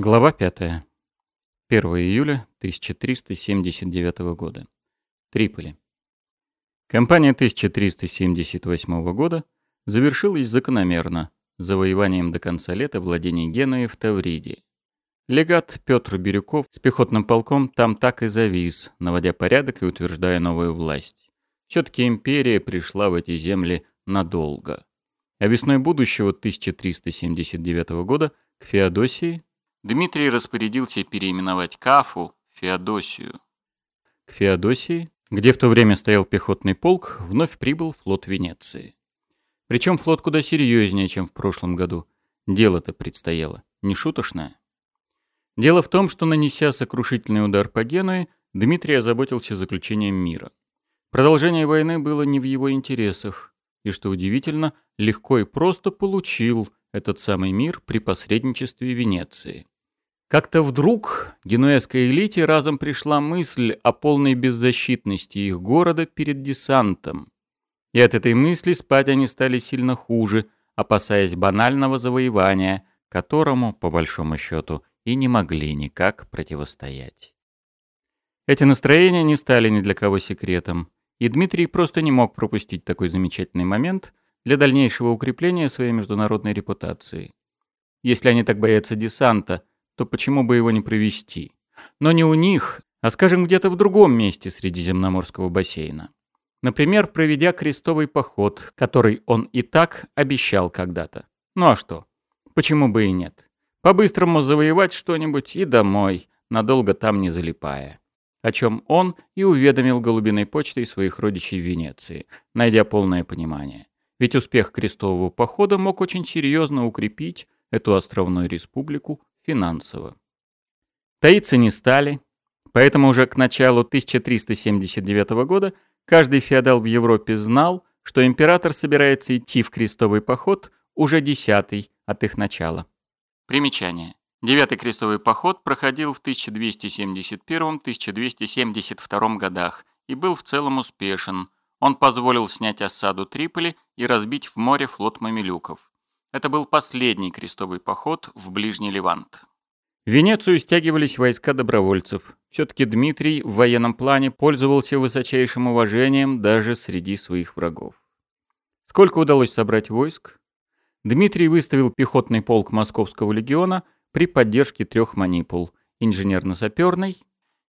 Глава 5. 1 июля 1379 года. Триполи. Кампания 1378 года завершилась закономерно завоеванием до конца лета владений Генуи в Тавриде. Легат Петр Бирюков с пехотным полком там так и завис, наводя порядок и утверждая новую власть. Все-таки империя пришла в эти земли надолго. А весной будущего 1379 года к Феодосии Дмитрий распорядился переименовать Кафу в Феодосию. К Феодосии, где в то время стоял пехотный полк, вновь прибыл флот Венеции. Причем флот куда серьезнее, чем в прошлом году. Дело-то предстояло, не шуточное. Дело в том, что, нанеся сокрушительный удар по Генуе, Дмитрий озаботился заключением мира. Продолжение войны было не в его интересах, и, что удивительно, легко и просто получил этот самый мир при посредничестве Венеции. Как-то вдруг генуэзской элите разом пришла мысль о полной беззащитности их города перед десантом. И от этой мысли спать они стали сильно хуже, опасаясь банального завоевания, которому, по большому счету, и не могли никак противостоять. Эти настроения не стали ни для кого секретом, и Дмитрий просто не мог пропустить такой замечательный момент – для дальнейшего укрепления своей международной репутации. Если они так боятся десанта, то почему бы его не провести? Но не у них, а, скажем, где-то в другом месте Средиземноморского бассейна. Например, проведя крестовый поход, который он и так обещал когда-то. Ну а что? Почему бы и нет? По-быстрому завоевать что-нибудь и домой, надолго там не залипая. О чем он и уведомил голубиной почтой своих родичей в Венеции, найдя полное понимание. Ведь успех крестового похода мог очень серьезно укрепить эту островную республику финансово. Таиться не стали, поэтому уже к началу 1379 года каждый феодал в Европе знал, что император собирается идти в крестовый поход уже десятый от их начала. Примечание. Девятый крестовый поход проходил в 1271-1272 годах и был в целом успешен – он позволил снять осаду Триполи и разбить в море флот мамилюков. Это был последний крестовый поход в ближний Левант. В Венецию стягивались войска добровольцев. Все-таки Дмитрий в военном плане пользовался высочайшим уважением даже среди своих врагов. Сколько удалось собрать войск? Дмитрий выставил пехотный полк Московского легиона при поддержке трех манипул – инженерно-саперной.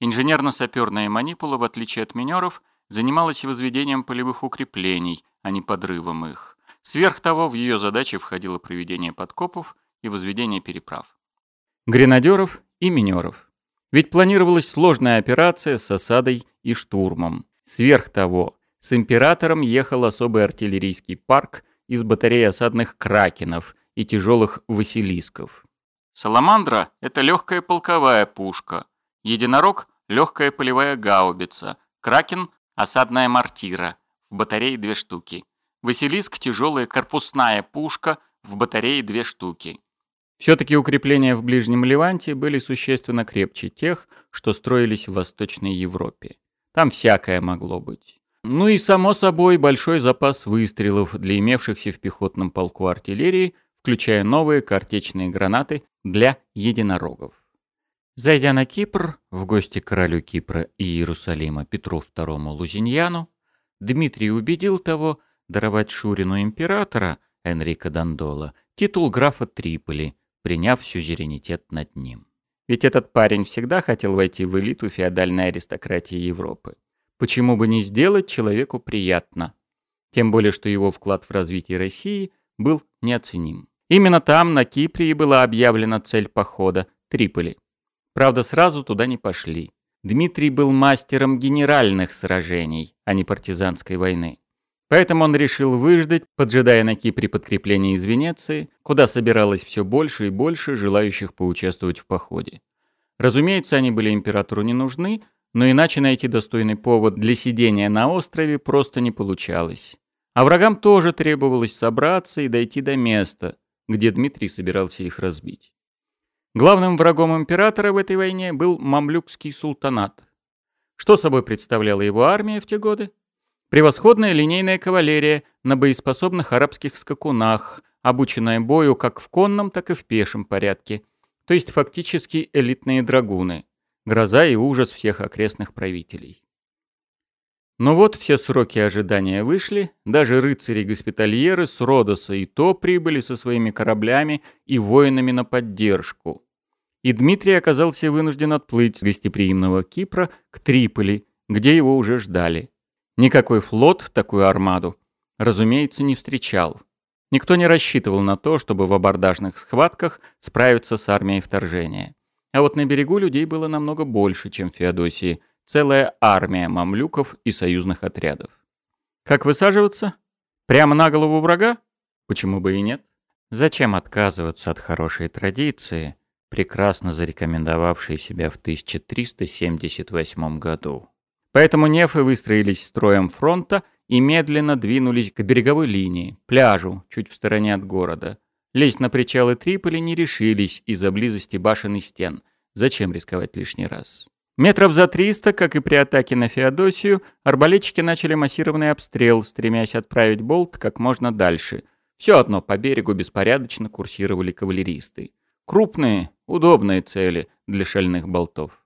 Инженерно-саперная манипула, в отличие от минеров – занималась возведением полевых укреплений, а не подрывом их. Сверх того, в ее задачи входило проведение подкопов и возведение переправ. Гренадеров и минеров. Ведь планировалась сложная операция с осадой и штурмом. Сверх того, с императором ехал особый артиллерийский парк из батарей осадных кракенов и тяжелых василисков. Саламандра — это легкая полковая пушка, единорог — легкая полевая гаубица, кракен Осадная мортира. В батарее две штуки. Василиск – тяжелая корпусная пушка. В батарее две штуки. Все-таки укрепления в Ближнем Леванте были существенно крепче тех, что строились в Восточной Европе. Там всякое могло быть. Ну и, само собой, большой запас выстрелов для имевшихся в пехотном полку артиллерии, включая новые картечные гранаты для единорогов. Зайдя на Кипр, в гости к королю Кипра и Иерусалима Петру II Лузиньяну, Дмитрий убедил того даровать Шурину императора Энрико Дандола титул графа Триполи, приняв сюзеренитет над ним. Ведь этот парень всегда хотел войти в элиту феодальной аристократии Европы. Почему бы не сделать человеку приятно? Тем более, что его вклад в развитие России был неоценим. Именно там, на Кипре, и была объявлена цель похода – Триполи. Правда, сразу туда не пошли. Дмитрий был мастером генеральных сражений, а не партизанской войны. Поэтому он решил выждать, поджидая на Кипре подкрепление из Венеции, куда собиралось все больше и больше желающих поучаствовать в походе. Разумеется, они были императору не нужны, но иначе найти достойный повод для сидения на острове просто не получалось. А врагам тоже требовалось собраться и дойти до места, где Дмитрий собирался их разбить. Главным врагом императора в этой войне был мамлюкский султанат. Что собой представляла его армия в те годы? Превосходная линейная кавалерия на боеспособных арабских скакунах, обученная бою как в конном, так и в пешем порядке. то есть фактически элитные драгуны, гроза и ужас всех окрестных правителей. Но вот все сроки ожидания вышли, даже рыцари-госпитальеры с Родоса и то прибыли со своими кораблями и воинами на поддержку. И Дмитрий оказался вынужден отплыть с гостеприимного Кипра к Триполи, где его уже ждали. Никакой флот такую армаду, разумеется, не встречал. Никто не рассчитывал на то, чтобы в абордажных схватках справиться с армией вторжения. А вот на берегу людей было намного больше, чем в Феодосии – целая армия мамлюков и союзных отрядов. Как высаживаться? Прямо на голову врага? Почему бы и нет? Зачем отказываться от хорошей традиции, прекрасно зарекомендовавшей себя в 1378 году? Поэтому нефы выстроились строем фронта и медленно двинулись к береговой линии, пляжу, чуть в стороне от города. Лезть на причалы Триполи не решились из-за близости башен и стен. Зачем рисковать лишний раз? Метров за 300, как и при атаке на Феодосию, арбалетчики начали массированный обстрел, стремясь отправить болт как можно дальше. Все одно по берегу беспорядочно курсировали кавалеристы. Крупные, удобные цели для шальных болтов.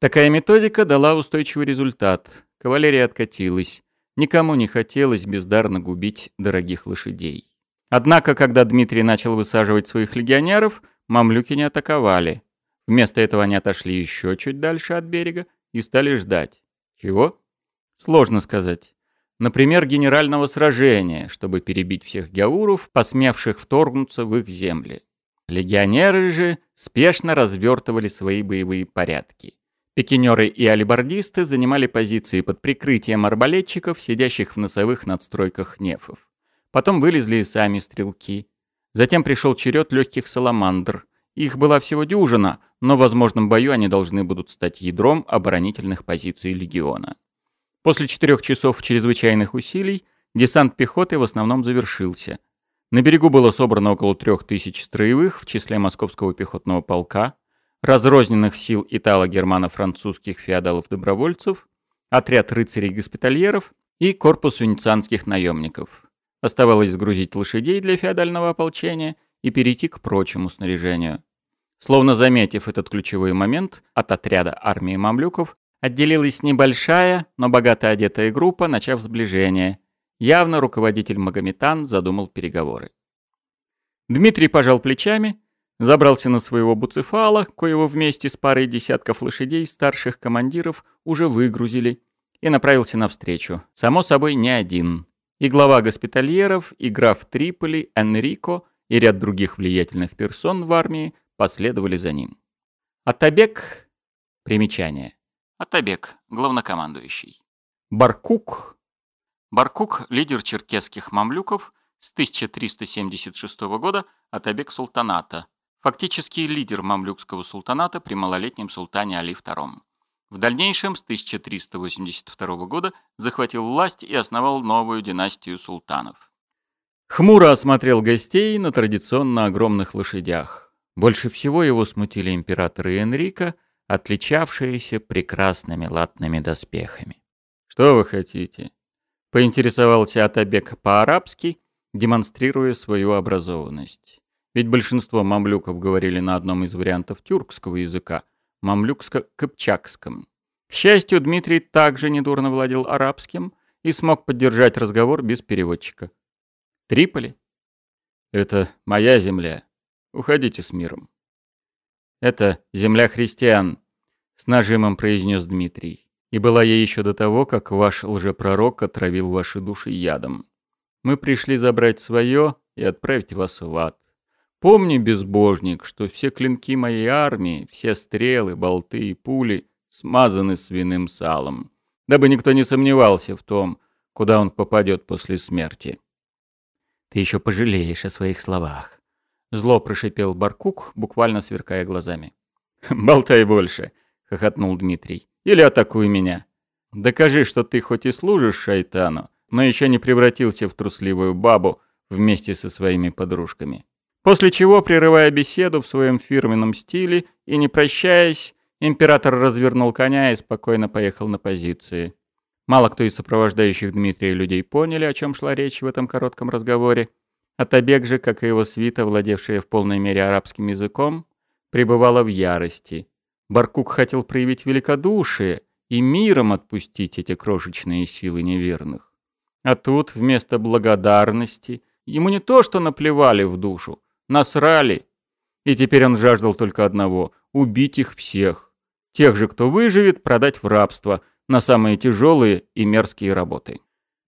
Такая методика дала устойчивый результат. Кавалерия откатилась. Никому не хотелось бездарно губить дорогих лошадей. Однако, когда Дмитрий начал высаживать своих легионеров, мамлюки не атаковали. Вместо этого они отошли еще чуть дальше от берега и стали ждать. Чего? Сложно сказать. Например, генерального сражения, чтобы перебить всех геуров, посмевших вторгнуться в их земли. Легионеры же спешно развертывали свои боевые порядки. Пикинеры и алибардисты занимали позиции под прикрытием арбалетчиков, сидящих в носовых надстройках нефов. Потом вылезли и сами стрелки. Затем пришел черед легких саламандр. Их была всего дюжина, но в возможном бою они должны будут стать ядром оборонительных позиций легиона. После четырех часов чрезвычайных усилий десант пехоты в основном завершился. На берегу было собрано около трех тысяч строевых в числе московского пехотного полка, разрозненных сил итало-германо-французских феодалов-добровольцев, отряд рыцарей-госпитальеров и корпус венецианских наемников. Оставалось сгрузить лошадей для феодального ополчения и перейти к прочему снаряжению. Словно заметив этот ключевой момент, от отряда армии мамлюков отделилась небольшая, но богато одетая группа, начав сближение. Явно руководитель Магометан задумал переговоры. Дмитрий пожал плечами, забрался на своего буцефала, коего вместе с парой десятков лошадей старших командиров уже выгрузили, и направился навстречу. Само собой, не один. И глава госпитальеров, и граф Триполи, Энрико, и ряд других влиятельных персон в армии последовали за ним. Атабек — примечание. Атабек — главнокомандующий. Баркук. Баркук — лидер черкесских мамлюков с 1376 года Атабек султаната, фактически лидер мамлюкского султаната при малолетнем султане Али II. В дальнейшем с 1382 года захватил власть и основал новую династию султанов. Хмуро осмотрел гостей на традиционно огромных лошадях. Больше всего его смутили императоры Энрика, отличавшиеся прекрасными латными доспехами. «Что вы хотите?» — поинтересовался Атабек по-арабски, демонстрируя свою образованность. Ведь большинство мамлюков говорили на одном из вариантов тюркского языка — мамлюкско-кыпчакском. К счастью, Дмитрий также недурно владел арабским и смог поддержать разговор без переводчика. «Триполи?» «Это моя земля», Уходите с миром. Это земля христиан, с нажимом произнес Дмитрий. И была я еще до того, как ваш лжепророк отравил ваши души ядом. Мы пришли забрать свое и отправить вас в ад. Помни, безбожник, что все клинки моей армии, все стрелы, болты и пули смазаны свиным салом, дабы никто не сомневался в том, куда он попадет после смерти. Ты еще пожалеешь о своих словах. Зло прошипел Баркук, буквально сверкая глазами. «Болтай больше», — хохотнул Дмитрий. «Или атакуй меня. Докажи, что ты хоть и служишь шайтану, но еще не превратился в трусливую бабу вместе со своими подружками». После чего, прерывая беседу в своем фирменном стиле и не прощаясь, император развернул коня и спокойно поехал на позиции. Мало кто из сопровождающих Дмитрия людей поняли, о чем шла речь в этом коротком разговоре, Атабек же, как и его свита, владевшая в полной мере арабским языком, пребывала в ярости. Баркук хотел проявить великодушие и миром отпустить эти крошечные силы неверных. А тут вместо благодарности ему не то что наплевали в душу, насрали. И теперь он жаждал только одного — убить их всех. Тех же, кто выживет, продать в рабство на самые тяжелые и мерзкие работы.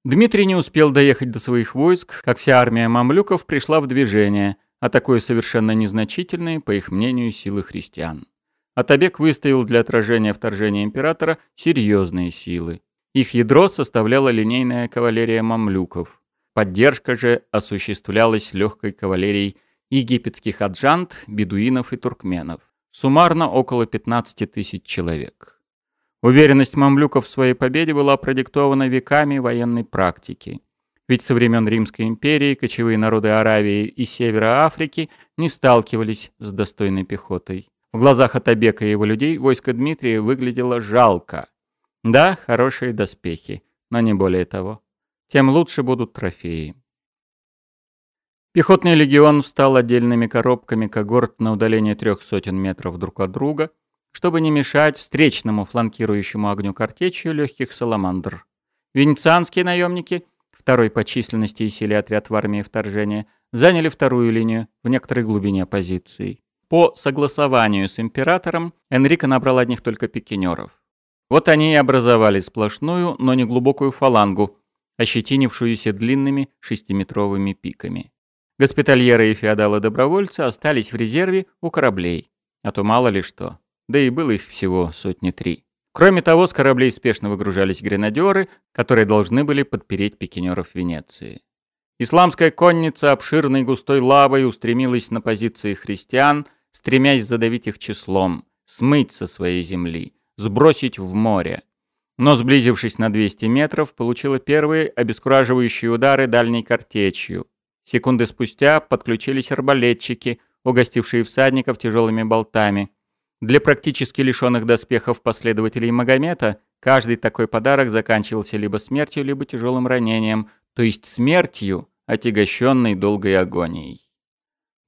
Дмитрий не успел доехать до своих войск, как вся армия мамлюков пришла в движение, атакуя совершенно незначительные, по их мнению, силы христиан. Атабек выставил для отражения вторжения императора серьезные силы. Их ядро составляла линейная кавалерия мамлюков. Поддержка же осуществлялась легкой кавалерией египетских аджант, бедуинов и туркменов. Суммарно около 15 тысяч человек. Уверенность мамлюков в своей победе была продиктована веками военной практики. Ведь со времен Римской империи кочевые народы Аравии и Севера Африки не сталкивались с достойной пехотой. В глазах Атабека и его людей войско Дмитрия выглядело жалко. Да, хорошие доспехи, но не более того. Тем лучше будут трофеи. Пехотный легион встал отдельными коробками когорт на удалении трех сотен метров друг от друга, чтобы не мешать встречному фланкирующему огню картечью легких саламандр. Венецианские наемники, второй по численности и силе отряд в армии вторжения, заняли вторую линию в некоторой глубине позиций. По согласованию с императором Энрико набрал одних только пикинеров. Вот они и образовали сплошную, но не глубокую фалангу, ощетинившуюся длинными шестиметровыми пиками. Госпитальеры и феодалы-добровольцы остались в резерве у кораблей. А то мало ли что. Да и было их всего сотни три. Кроме того, с кораблей спешно выгружались гренадеры, которые должны были подпереть пикинеров Венеции. Исламская конница обширной густой лавой устремилась на позиции христиан, стремясь задавить их числом, смыть со своей земли, сбросить в море. Но, сблизившись на 200 метров, получила первые обескураживающие удары дальней картечью, Секунды спустя подключились арбалетчики, угостившие всадников тяжелыми болтами. Для практически лишенных доспехов последователей Магомета каждый такой подарок заканчивался либо смертью, либо тяжелым ранением, то есть смертью, отягощенной долгой агонией.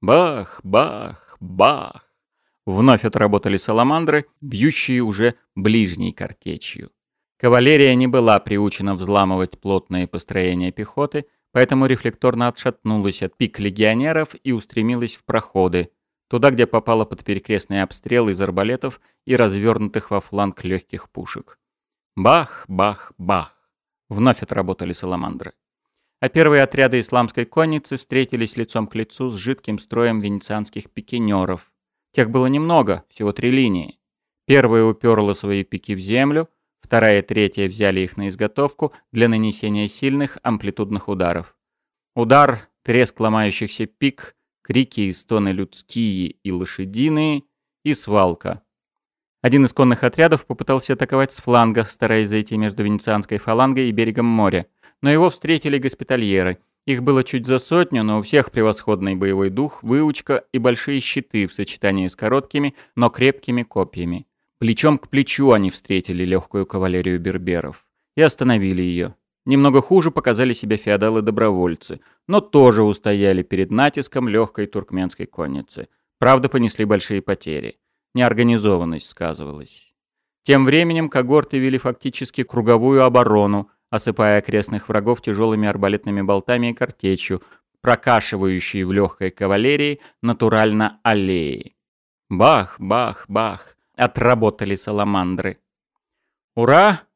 Бах, бах, бах! Вновь отработали саламандры, бьющие уже ближней картечью. Кавалерия не была приучена взламывать плотные построения пехоты, поэтому рефлекторно отшатнулась от пик легионеров и устремилась в проходы, туда, где попала под перекрестный обстрел из арбалетов и развернутых во фланг легких пушек. Бах, бах, бах. Вновь отработали саламандры. А первые отряды исламской конницы встретились лицом к лицу с жидким строем венецианских пикинеров. Тех было немного, всего три линии. Первая уперла свои пики в землю, Вторая и третья взяли их на изготовку для нанесения сильных амплитудных ударов. Удар, треск ломающихся пик, крики и стоны людские и лошадиные, и свалка. Один из конных отрядов попытался атаковать с фланга, стараясь зайти между венецианской фалангой и берегом моря, но его встретили госпитальеры. Их было чуть за сотню, но у всех превосходный боевой дух, выучка и большие щиты в сочетании с короткими, но крепкими копьями. Плечом к плечу они встретили легкую кавалерию берберов и остановили ее. Немного хуже показали себя феодалы-добровольцы, но тоже устояли перед натиском легкой туркменской конницы. Правда, понесли большие потери. Неорганизованность сказывалась. Тем временем когорты вели фактически круговую оборону, осыпая окрестных врагов тяжелыми арбалетными болтами и картечью, прокашивающие в легкой кавалерии натурально аллеи. Бах, бах, бах отработали саламандры. «Ура!» —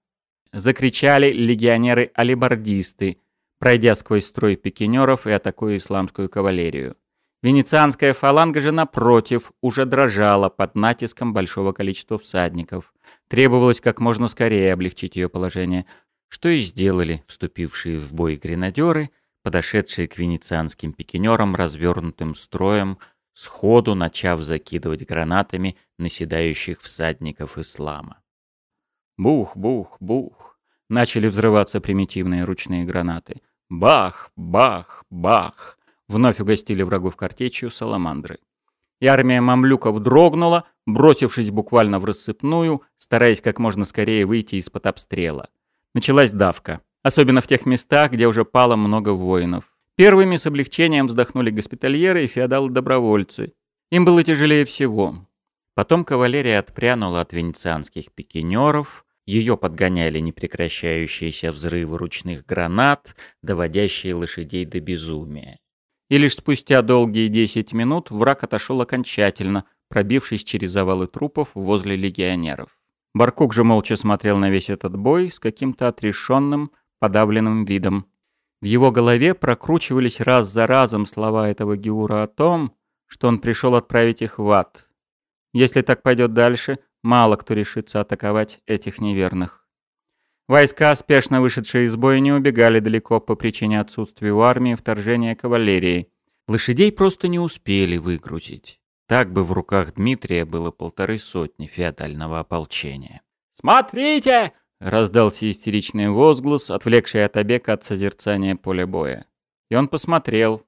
закричали легионеры-алибардисты, пройдя сквозь строй пикинеров и атакуя исламскую кавалерию. Венецианская фаланга же, напротив, уже дрожала под натиском большого количества всадников. Требовалось как можно скорее облегчить ее положение, что и сделали вступившие в бой гренадеры, подошедшие к венецианским пикинерам развернутым строем, сходу начав закидывать гранатами наседающих всадников ислама. Бух, бух, бух. Начали взрываться примитивные ручные гранаты. Бах, бах, бах. Вновь угостили врагов картечью саламандры. И армия мамлюков дрогнула, бросившись буквально в рассыпную, стараясь как можно скорее выйти из-под обстрела. Началась давка, особенно в тех местах, где уже пало много воинов. Первыми с облегчением вздохнули госпитальеры и феодалы-добровольцы. Им было тяжелее всего. Потом кавалерия отпрянула от венецианских пикинеров, ее подгоняли непрекращающиеся взрывы ручных гранат, доводящие лошадей до безумия. И лишь спустя долгие десять минут враг отошел окончательно, пробившись через завалы трупов возле легионеров. Баркук же молча смотрел на весь этот бой с каким-то отрешенным, подавленным видом. В его голове прокручивались раз за разом слова этого Геура о том, что он пришел отправить их в ад. Если так пойдет дальше, мало кто решится атаковать этих неверных. Войска, спешно вышедшие из боя, не убегали далеко по причине отсутствия у армии вторжения кавалерии. Лошадей просто не успели выгрузить. Так бы в руках Дмитрия было полторы сотни феодального ополчения. «Смотрите!» — раздался истеричный возглас, отвлекший от обека от созерцания поля боя. И он посмотрел.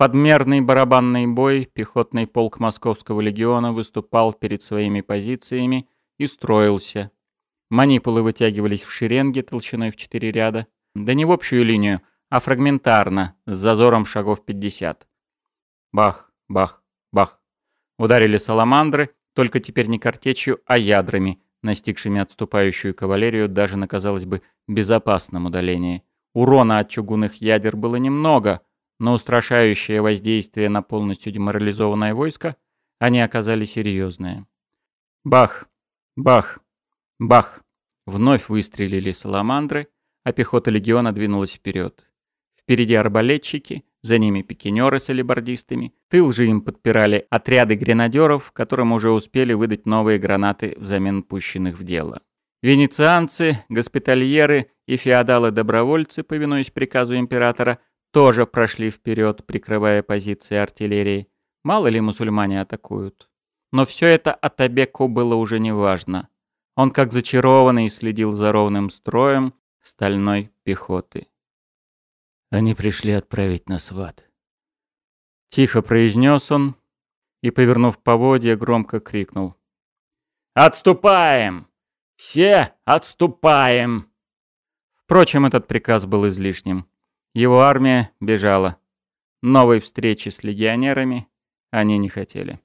Подмерный барабанный бой пехотный полк Московского легиона выступал перед своими позициями и строился. Манипулы вытягивались в шеренге толщиной в четыре ряда. Да не в общую линию, а фрагментарно, с зазором шагов 50. Бах, бах, бах. Ударили саламандры, только теперь не картечью, а ядрами, настигшими отступающую кавалерию даже на, казалось бы, безопасном удалении. Урона от чугунных ядер было немного, но устрашающее воздействие на полностью деморализованное войско они оказали серьезное. Бах, бах, Бах! Вновь выстрелили саламандры, а пехота легиона двинулась вперед. Впереди арбалетчики, за ними пикинеры с алибардистами, тыл же им подпирали отряды гренадеров, которым уже успели выдать новые гранаты взамен пущенных в дело. Венецианцы, госпитальеры и феодалы-добровольцы, повинуясь приказу императора, тоже прошли вперед, прикрывая позиции артиллерии. Мало ли мусульмане атакуют. Но все это Атабеку было уже неважно. Он как зачарованный следил за ровным строем стальной пехоты. Они пришли отправить нас в ад. Тихо произнес он и, повернув поводья, громко крикнул. «Отступаем! Все отступаем!» Впрочем, этот приказ был излишним. Его армия бежала. Новой встречи с легионерами они не хотели.